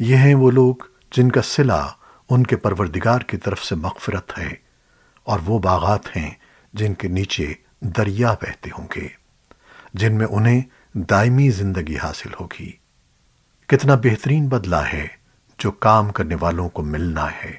یہ ہیں وہ لوگ جن کا صلہ ان کے پروردگار کی طرف سے مغفرت ہے، اور وہ باغات ہیں جن کے نیچے دریا بہتے ہوں گے، جن میں انہیں دائمی زندگی حاصل ہوگی۔ کتنا بہترین بدلہ ہے جو کام کرنے والوں کو ملنا ہے۔